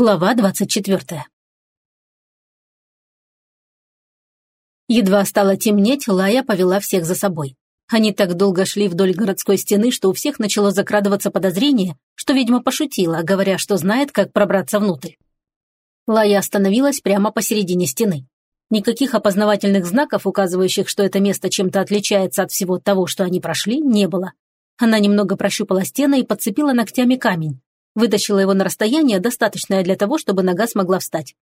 Глава двадцать четвертая. Едва стало темнеть, Лая повела всех за собой. Они так долго шли вдоль городской стены, что у всех начало закрадываться подозрение, что ведьма пошутила, говоря, что знает, как пробраться внутрь. Лая остановилась прямо посередине стены. Никаких опознавательных знаков, указывающих, что это место чем-то отличается от всего того, что они прошли, не было. Она немного прощупала стены и подцепила ногтями камень, Вытащила его на расстояние, достаточное для того, чтобы нога смогла встать.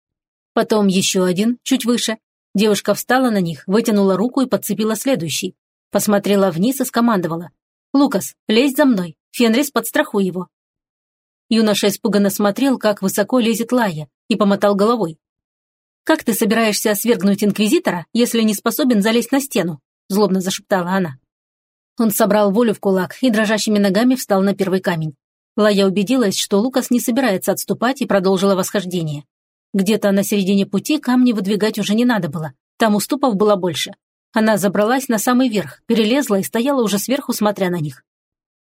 Потом еще один, чуть выше. Девушка встала на них, вытянула руку и подцепила следующий. Посмотрела вниз и скомандовала. «Лукас, лезь за мной. Фенрис, подстрахуй его». Юноша испуганно смотрел, как высоко лезет Лая, и помотал головой. «Как ты собираешься свергнуть Инквизитора, если не способен залезть на стену?» – злобно зашептала она. Он собрал волю в кулак и дрожащими ногами встал на первый камень. Лая убедилась, что Лукас не собирается отступать и продолжила восхождение. Где-то на середине пути камни выдвигать уже не надо было. Там уступов было больше. Она забралась на самый верх, перелезла и стояла уже сверху, смотря на них.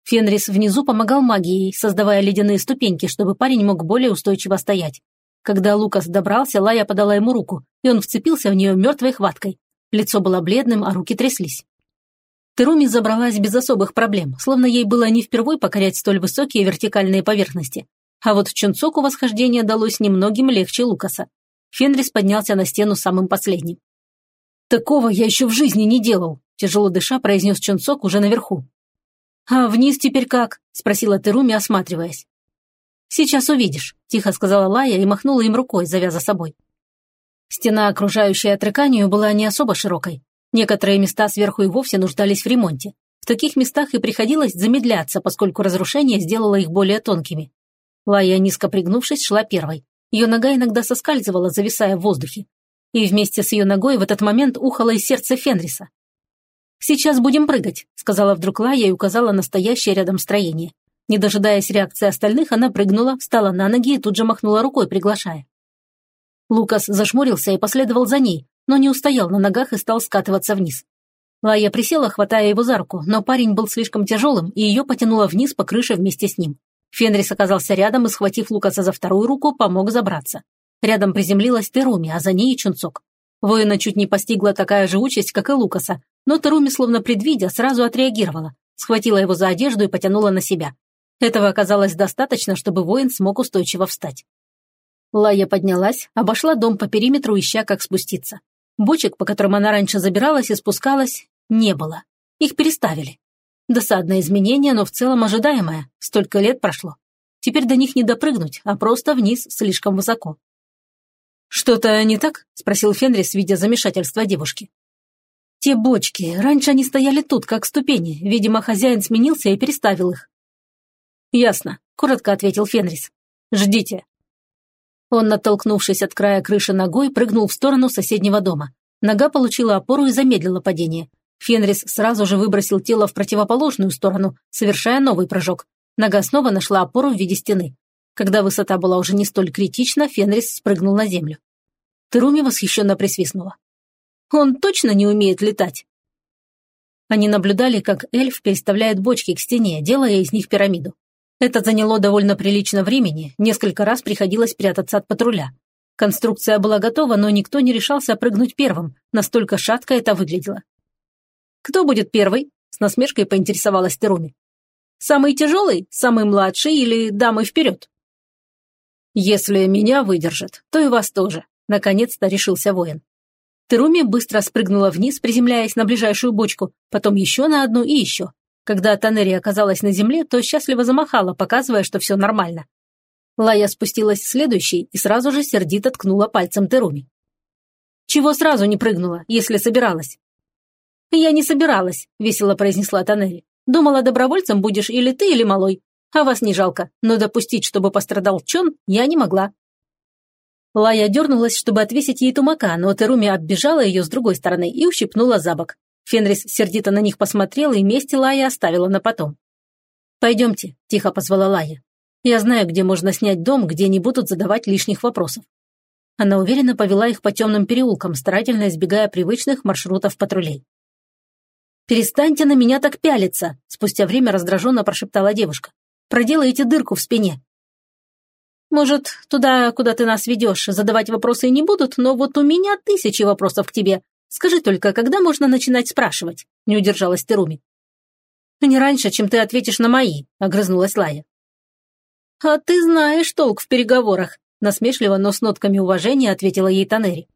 Фенрис внизу помогал магией, создавая ледяные ступеньки, чтобы парень мог более устойчиво стоять. Когда Лукас добрался, Лая подала ему руку, и он вцепился в нее мертвой хваткой. Лицо было бледным, а руки тряслись. Теруми забралась без особых проблем, словно ей было не впервой покорять столь высокие вертикальные поверхности. А вот Чунцоку восхождение далось немногим легче Лукаса. Фенрис поднялся на стену самым последним. «Такого я еще в жизни не делал», – тяжело дыша произнес Чунцок уже наверху. «А вниз теперь как?» – спросила Теруми, осматриваясь. «Сейчас увидишь», – тихо сказала Лая и махнула им рукой, завяза собой. Стена, окружающая отрыканию, была не особо широкой. Некоторые места сверху и вовсе нуждались в ремонте. В таких местах и приходилось замедляться, поскольку разрушение сделало их более тонкими. Лая, низко пригнувшись, шла первой. Ее нога иногда соскальзывала, зависая в воздухе. И вместе с ее ногой в этот момент ухало и сердце Фенриса. «Сейчас будем прыгать», — сказала вдруг Лая и указала на стоящее рядом строение. Не дожидаясь реакции остальных, она прыгнула, встала на ноги и тут же махнула рукой, приглашая. Лукас зашмурился и последовал за ней, но не устоял на ногах и стал скатываться вниз. Лая присела, хватая его за руку, но парень был слишком тяжелым, и ее потянуло вниз по крыше вместе с ним. Фенрис оказался рядом и, схватив Лукаса за вторую руку, помог забраться. Рядом приземлилась Теруми, а за ней и Чунцок. Воина чуть не постигла такая же участь, как и Лукаса, но Теруми, словно предвидя, сразу отреагировала, схватила его за одежду и потянула на себя. Этого оказалось достаточно, чтобы воин смог устойчиво встать. Лая поднялась, обошла дом по периметру, ища, как спуститься. Бочек, по которым она раньше забиралась и спускалась, не было. Их переставили. Досадное изменение, но в целом ожидаемое. Столько лет прошло. Теперь до них не допрыгнуть, а просто вниз слишком высоко. «Что-то не так?» – спросил Фенрис, видя замешательство девушки. «Те бочки. Раньше они стояли тут, как ступени. Видимо, хозяин сменился и переставил их». «Ясно», – коротко ответил Фенрис. «Ждите». Он, натолкнувшись от края крыши ногой, прыгнул в сторону соседнего дома. Нога получила опору и замедлила падение. Фенрис сразу же выбросил тело в противоположную сторону, совершая новый прыжок. Нога снова нашла опору в виде стены. Когда высота была уже не столь критична, Фенрис спрыгнул на землю. Теруми восхищенно присвистнула. «Он точно не умеет летать?» Они наблюдали, как эльф переставляет бочки к стене, делая из них пирамиду. Это заняло довольно прилично времени, несколько раз приходилось прятаться от патруля. Конструкция была готова, но никто не решался прыгнуть первым, настолько шатко это выглядело. «Кто будет первый?» – с насмешкой поинтересовалась Теруми. «Самый тяжелый, самый младший или дамы вперед?» «Если меня выдержат, то и вас тоже», – наконец-то решился воин. Теруми быстро спрыгнула вниз, приземляясь на ближайшую бочку, потом еще на одну и еще. Когда Танери оказалась на земле, то счастливо замахала, показывая, что все нормально. Лая спустилась в следующий и сразу же сердито ткнула пальцем Теруми. «Чего сразу не прыгнула, если собиралась?» «Я не собиралась», — весело произнесла Танери. «Думала, добровольцем будешь или ты, или малой. А вас не жалко, но допустить, чтобы пострадал Чон, я не могла». Лая дернулась, чтобы отвесить ей тумака, но Теруми оббежала ее с другой стороны и ущипнула за бок. Фенрис сердито на них посмотрел и месть Лая оставила на потом. «Пойдемте», – тихо позвала Лая. «Я знаю, где можно снять дом, где не будут задавать лишних вопросов». Она уверенно повела их по темным переулкам, старательно избегая привычных маршрутов патрулей. «Перестаньте на меня так пялиться!» – спустя время раздраженно прошептала девушка. «Проделайте дырку в спине!» Может, туда, куда ты нас ведешь, задавать вопросы не будут, но вот у меня тысячи вопросов к тебе. Скажи только, когда можно начинать спрашивать?» – не удержалась Теруми. «Не раньше, чем ты ответишь на мои», – огрызнулась Лая. «А ты знаешь толк в переговорах», – насмешливо, но с нотками уважения ответила ей Танери.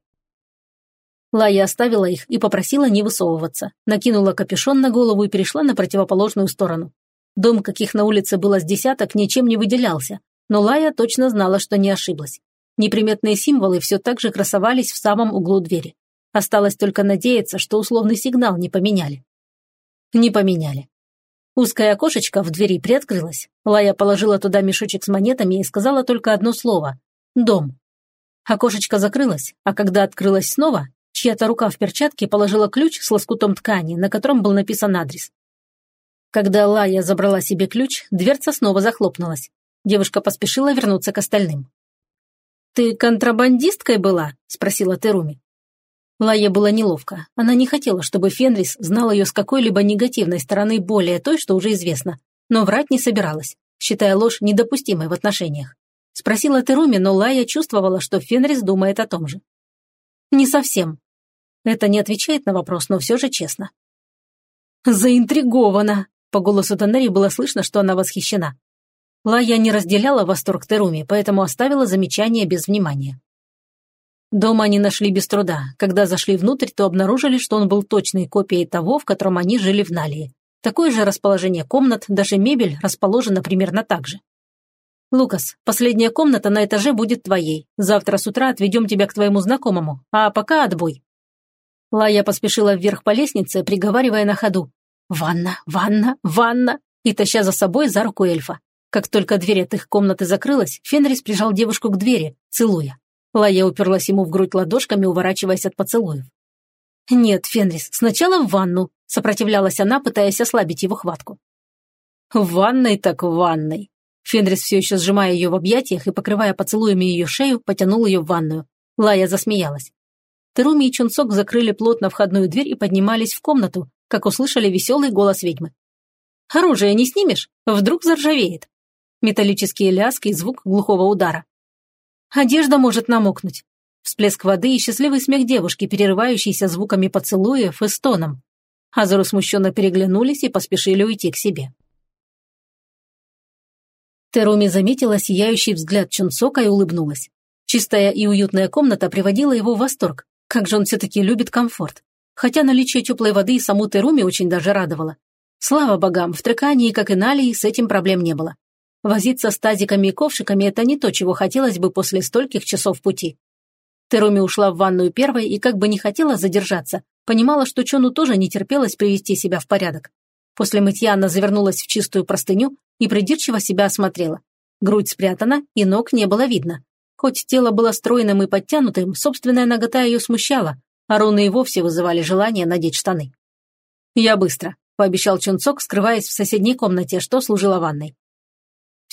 Лая оставила их и попросила не высовываться, накинула капюшон на голову и перешла на противоположную сторону. Дом, каких на улице было с десяток, ничем не выделялся, но Лая точно знала, что не ошиблась. Неприметные символы все так же красовались в самом углу двери. Осталось только надеяться, что условный сигнал не поменяли. Не поменяли. Узкое окошечко в двери приоткрылось. Лая положила туда мешочек с монетами и сказала только одно слово – «дом». Окошечко закрылось, а когда открылось снова, чья-то рука в перчатке положила ключ с лоскутом ткани, на котором был написан адрес. Когда Лая забрала себе ключ, дверца снова захлопнулась. Девушка поспешила вернуться к остальным. «Ты контрабандисткой была?» – спросила Теруми. Лае было неловко. Она не хотела, чтобы Фенрис знал ее с какой-либо негативной стороны более той, что уже известно. Но врать не собиралась, считая ложь недопустимой в отношениях. Спросила Теруми, но Лая чувствовала, что Фенрис думает о том же. «Не совсем». Это не отвечает на вопрос, но все же честно. «Заинтригована!» По голосу Танери было слышно, что она восхищена. Лая не разделяла восторг Теруми, поэтому оставила замечание без внимания. Дом они нашли без труда. Когда зашли внутрь, то обнаружили, что он был точной копией того, в котором они жили в Налии. Такое же расположение комнат, даже мебель расположена примерно так же. «Лукас, последняя комната на этаже будет твоей. Завтра с утра отведем тебя к твоему знакомому, а пока отбой». Лая поспешила вверх по лестнице, приговаривая на ходу. «Ванна, ванна, ванна!» и таща за собой за руку эльфа. Как только дверь от их комнаты закрылась, Фенрис прижал девушку к двери, целуя. Лая уперлась ему в грудь ладошками, уворачиваясь от поцелуев. «Нет, Фенрис, сначала в ванну», — сопротивлялась она, пытаясь ослабить его хватку. «В ванной так в ванной». Фенрис, все еще сжимая ее в объятиях и покрывая поцелуями ее шею, потянул ее в ванную. Лая засмеялась. Теруми и Чунсок закрыли плотно входную дверь и поднимались в комнату, как услышали веселый голос ведьмы. «Оружие не снимешь? Вдруг заржавеет?» Металлические ляски и звук глухого удара. Одежда может намокнуть. Всплеск воды и счастливый смех девушки, перерывающийся звуками поцелуев и стоном. Азору смущенно переглянулись и поспешили уйти к себе. Теруми заметила сияющий взгляд Чунсока и улыбнулась. Чистая и уютная комната приводила его в восторг. Как же он все-таки любит комфорт. Хотя наличие теплой воды и саму Теруми очень даже радовало. Слава богам, в Трекании, как и Налии, с этим проблем не было. Возиться с тазиками и ковшиками – это не то, чего хотелось бы после стольких часов пути. Теруми ушла в ванную первой и как бы не хотела задержаться, понимала, что Чону тоже не терпелось привести себя в порядок. После мытья она завернулась в чистую простыню и придирчиво себя осмотрела. Грудь спрятана, и ног не было видно. Хоть тело было стройным и подтянутым, собственная нагота ее смущала, а руны и вовсе вызывали желание надеть штаны. «Я быстро», – пообещал Чунцок, скрываясь в соседней комнате, что служила ванной.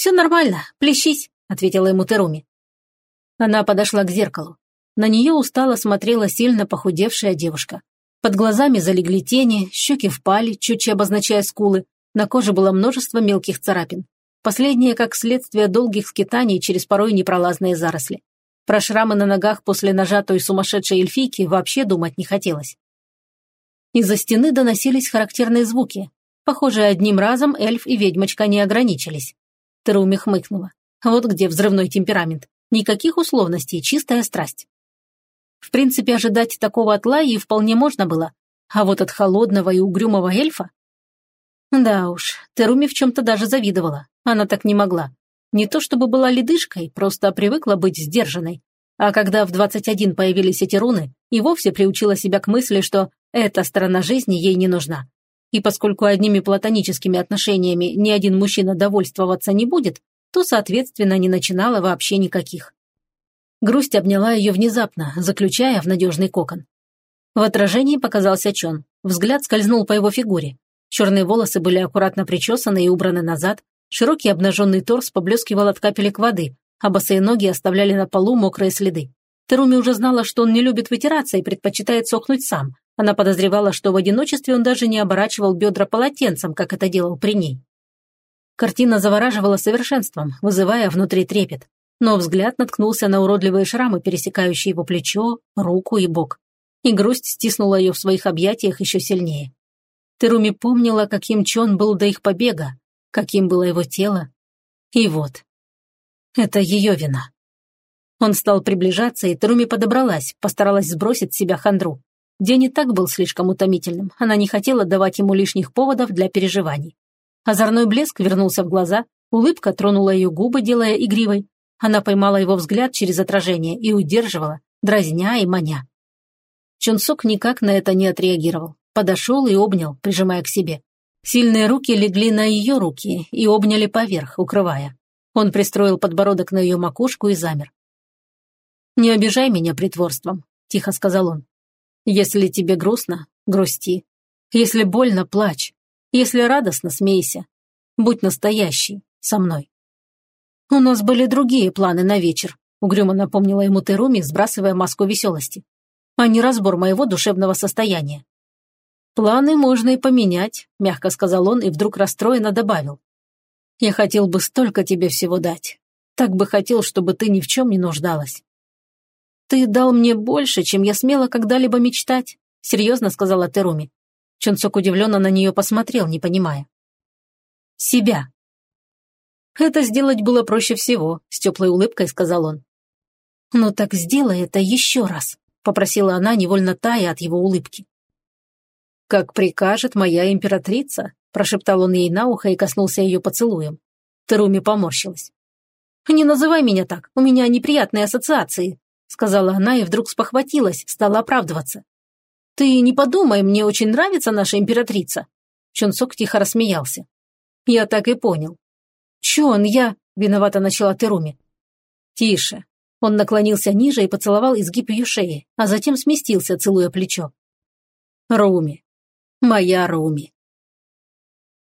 «Все нормально, плещись», — ответила ему Теруми. Она подошла к зеркалу. На нее устало смотрела сильно похудевшая девушка. Под глазами залегли тени, щеки впали, чуть обозначая скулы. На коже было множество мелких царапин. Последнее, как следствие долгих скитаний через порой непролазные заросли. Про шрамы на ногах после нажатой сумасшедшей эльфийки вообще думать не хотелось. Из-за стены доносились характерные звуки. Похоже, одним разом эльф и ведьмочка не ограничились. Теруми хмыкнула. Вот где взрывной темперамент. Никаких условностей, чистая страсть. В принципе, ожидать такого от Лаи вполне можно было. А вот от холодного и угрюмого эльфа? Да уж, Теруми в чем-то даже завидовала. Она так не могла. Не то чтобы была ледышкой, просто привыкла быть сдержанной. А когда в 21 появились эти руны, и вовсе приучила себя к мысли, что эта сторона жизни ей не нужна. И поскольку одними платоническими отношениями ни один мужчина довольствоваться не будет, то, соответственно, не начинала вообще никаких. Грусть обняла ее внезапно, заключая в надежный кокон. В отражении показался Чон. Взгляд скользнул по его фигуре. Черные волосы были аккуратно причесаны и убраны назад, широкий обнаженный торс поблескивал от капелек воды, а босые ноги оставляли на полу мокрые следы. Теруми уже знала, что он не любит вытираться и предпочитает сохнуть сам, она подозревала, что в одиночестве он даже не оборачивал бедра полотенцем, как это делал при ней. Картина завораживала совершенством, вызывая внутри трепет. но взгляд наткнулся на уродливые шрамы, пересекающие его плечо, руку и бок. И грусть стиснула ее в своих объятиях еще сильнее. Теруми помнила, каким Чон был до их побега, каким было его тело. И вот. Это ее вина. Он стал приближаться, и Теруми подобралась, постаралась сбросить с себя хандру. День и так был слишком утомительным, она не хотела давать ему лишних поводов для переживаний. Озорной блеск вернулся в глаза, улыбка тронула ее губы, делая игривой. Она поймала его взгляд через отражение и удерживала, дразня и маня. Чунсок никак на это не отреагировал. Подошел и обнял, прижимая к себе. Сильные руки легли на ее руки и обняли поверх, укрывая. Он пристроил подбородок на ее макушку и замер. «Не обижай меня притворством», – тихо сказал он. «Если тебе грустно, грусти. Если больно, плачь. Если радостно, смейся. Будь настоящий, со мной». «У нас были другие планы на вечер», – угрюмо напомнила ему Теруми, сбрасывая маску веселости. «А не разбор моего душевного состояния». «Планы можно и поменять», – мягко сказал он и вдруг расстроенно добавил. «Я хотел бы столько тебе всего дать. Так бы хотел, чтобы ты ни в чем не нуждалась. «Ты дал мне больше, чем я смела когда-либо мечтать», — серьезно сказала Теруми. Чунцок удивленно на нее посмотрел, не понимая. «Себя». «Это сделать было проще всего», — с теплой улыбкой сказал он. «Ну так сделай это еще раз», — попросила она, невольно тая от его улыбки. «Как прикажет моя императрица», — прошептал он ей на ухо и коснулся ее поцелуем. Теруми поморщилась. «Не называй меня так, у меня неприятные ассоциации», сказала она и вдруг спохватилась, стала оправдываться. «Ты не подумай, мне очень нравится наша императрица». Чонсок тихо рассмеялся. «Я так и понял». «Чон, я...» – виновато начала Теруми. «Тише». Он наклонился ниже и поцеловал изгиб ее шеи, а затем сместился, целуя плечо. «Руми. Моя Руми».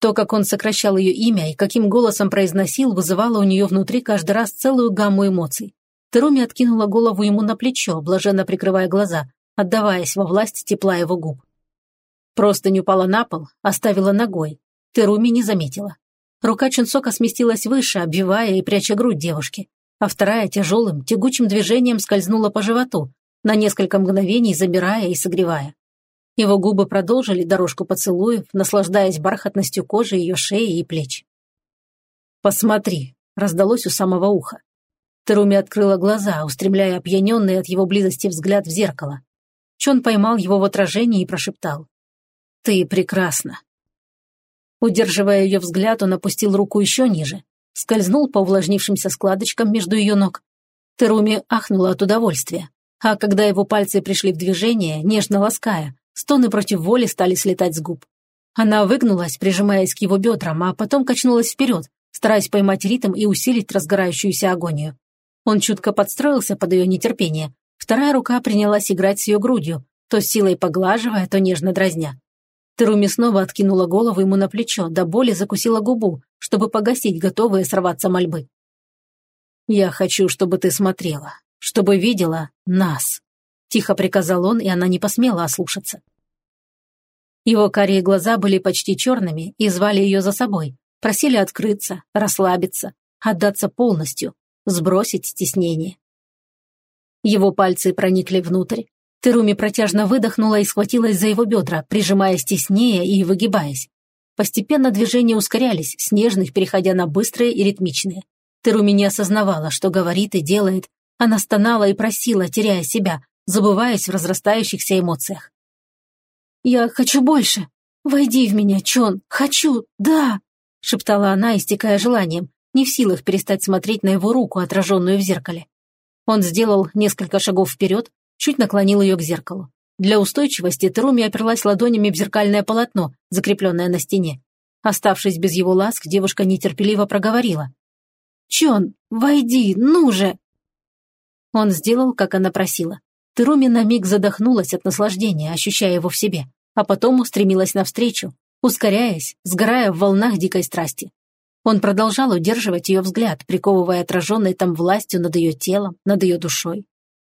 То, как он сокращал ее имя и каким голосом произносил, вызывало у нее внутри каждый раз целую гамму эмоций. Теруми откинула голову ему на плечо, блаженно прикрывая глаза, отдаваясь во власть тепла его губ. Просто не упала на пол, оставила ногой. Теруми не заметила. Рука Чунсока сместилась выше, обвивая и пряча грудь девушки, а вторая тяжелым, тягучим движением скользнула по животу, на несколько мгновений замирая и согревая. Его губы продолжили дорожку поцелуев, наслаждаясь бархатностью кожи ее шеи и плеч. «Посмотри», — раздалось у самого уха. Теруми открыла глаза, устремляя опьяненный от его близости взгляд в зеркало. Чон поймал его в отражении и прошептал. «Ты прекрасна». Удерживая ее взгляд, он опустил руку еще ниже, скользнул по увлажнившимся складочкам между ее ног. Теруми ахнула от удовольствия, а когда его пальцы пришли в движение, нежно лаская, стоны против воли стали слетать с губ. Она выгнулась, прижимаясь к его бедрам, а потом качнулась вперед, стараясь поймать ритм и усилить разгорающуюся агонию. Он чутко подстроился под ее нетерпение. Вторая рука принялась играть с ее грудью, то силой поглаживая, то нежно дразня. Теруми снова откинула голову ему на плечо, до боли закусила губу, чтобы погасить готовые сорваться мольбы. «Я хочу, чтобы ты смотрела, чтобы видела нас», – тихо приказал он, и она не посмела ослушаться. Его карие глаза были почти черными и звали ее за собой, просили открыться, расслабиться, отдаться полностью, сбросить стеснение. Его пальцы проникли внутрь. Теруми протяжно выдохнула и схватилась за его бедра, прижимаясь теснее и выгибаясь. Постепенно движения ускорялись, с нежных переходя на быстрые и ритмичные. Теруми не осознавала, что говорит и делает. Она стонала и просила, теряя себя, забываясь в разрастающихся эмоциях. «Я хочу больше. Войди в меня, Чон. Хочу, да!» шептала она, истекая желанием, не в силах перестать смотреть на его руку, отраженную в зеркале. Он сделал несколько шагов вперед, чуть наклонил ее к зеркалу. Для устойчивости Теруми оперлась ладонями в зеркальное полотно, закрепленное на стене. Оставшись без его ласк, девушка нетерпеливо проговорила. «Чон, войди, ну же!» Он сделал, как она просила. Теруми на миг задохнулась от наслаждения, ощущая его в себе, а потом устремилась навстречу, ускоряясь, сгорая в волнах дикой страсти. Он продолжал удерживать ее взгляд, приковывая отраженной там властью над ее телом, над ее душой.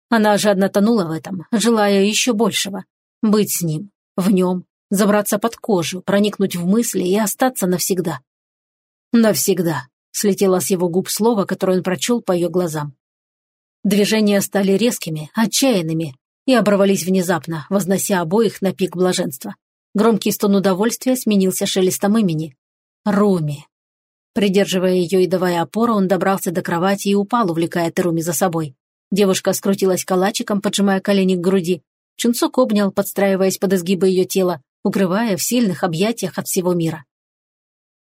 Она жадно тонула в этом, желая еще большего. Быть с ним, в нем, забраться под кожу, проникнуть в мысли и остаться навсегда. Навсегда, слетело с его губ слово, которое он прочел по ее глазам. Движения стали резкими, отчаянными и оборвались внезапно, вознося обоих на пик блаженства. Громкий стон удовольствия сменился шелестом имени. Руми. Придерживая ее и давая опору, он добрался до кровати и упал, увлекая Теруми за собой. Девушка скрутилась калачиком, поджимая колени к груди. Чунцок обнял, подстраиваясь под изгибы ее тела, укрывая в сильных объятиях от всего мира.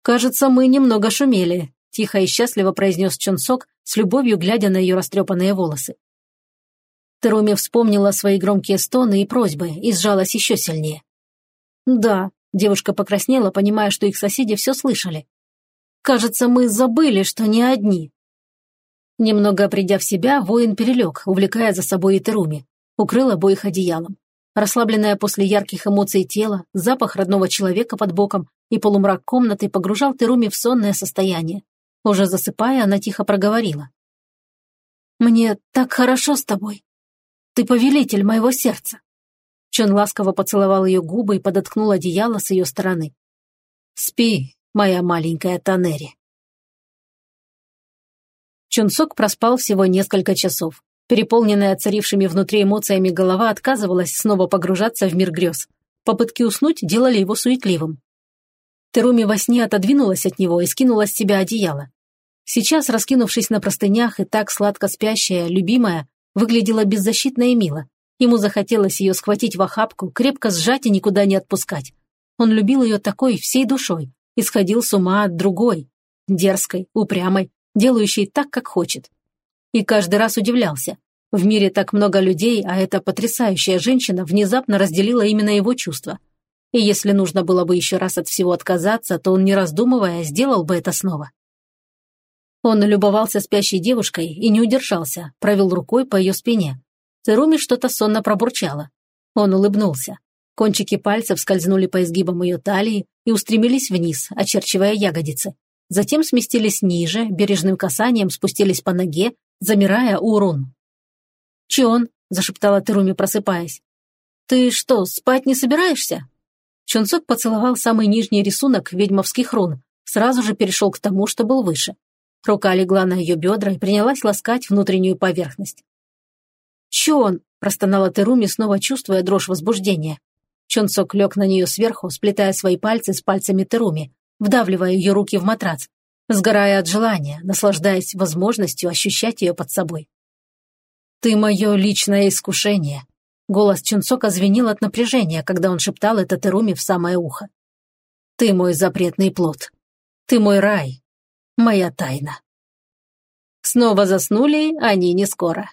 «Кажется, мы немного шумели», – тихо и счастливо произнес Чунсок, с любовью глядя на ее растрепанные волосы. Теруми вспомнила свои громкие стоны и просьбы и сжалась еще сильнее. «Да», – девушка покраснела, понимая, что их соседи все слышали. «Кажется, мы забыли, что не одни». Немного придя в себя, воин перелег, увлекая за собой и укрыл обоих одеялом. Расслабленное после ярких эмоций тело, запах родного человека под боком и полумрак комнаты погружал Теруми в сонное состояние. Уже засыпая, она тихо проговорила. «Мне так хорошо с тобой. Ты повелитель моего сердца». Чон ласково поцеловал ее губы и подоткнул одеяло с ее стороны. «Спи, моя маленькая Танери». Чунсок проспал всего несколько часов. Переполненная царившими внутри эмоциями голова отказывалась снова погружаться в мир грез. Попытки уснуть делали его суетливым. Теруми во сне отодвинулась от него и скинула с себя одеяло. Сейчас, раскинувшись на простынях и так сладко спящая, любимая, выглядела беззащитно и мило. Ему захотелось ее схватить в охапку, крепко сжать и никуда не отпускать. Он любил ее такой, всей душой, и сходил с ума от другой, дерзкой, упрямой, делающей так, как хочет и каждый раз удивлялся. В мире так много людей, а эта потрясающая женщина внезапно разделила именно его чувства. И если нужно было бы еще раз от всего отказаться, то он, не раздумывая, сделал бы это снова. Он любовался спящей девушкой и не удержался, провел рукой по ее спине. Церуми что-то сонно пробурчало. Он улыбнулся. Кончики пальцев скользнули по изгибам ее талии и устремились вниз, очерчивая ягодицы. Затем сместились ниже, бережным касанием спустились по ноге, замирая у рун. «Чон», – зашептала Теруми, просыпаясь, – «ты что, спать не собираешься?» Чонсок поцеловал самый нижний рисунок ведьмовских рун, сразу же перешел к тому, что был выше. Рука легла на ее бедра и принялась ласкать внутреннюю поверхность. «Чон!» – простонала Теруми, снова чувствуя дрожь возбуждения. Чонсок лег на нее сверху, сплетая свои пальцы с пальцами Теруми, вдавливая ее руки в матрац, сгорая от желания, наслаждаясь возможностью ощущать ее под собой. «Ты мое личное искушение», — голос Чунцока звенел от напряжения, когда он шептал это Теруми в самое ухо. «Ты мой запретный плод. Ты мой рай. Моя тайна». Снова заснули они не скоро.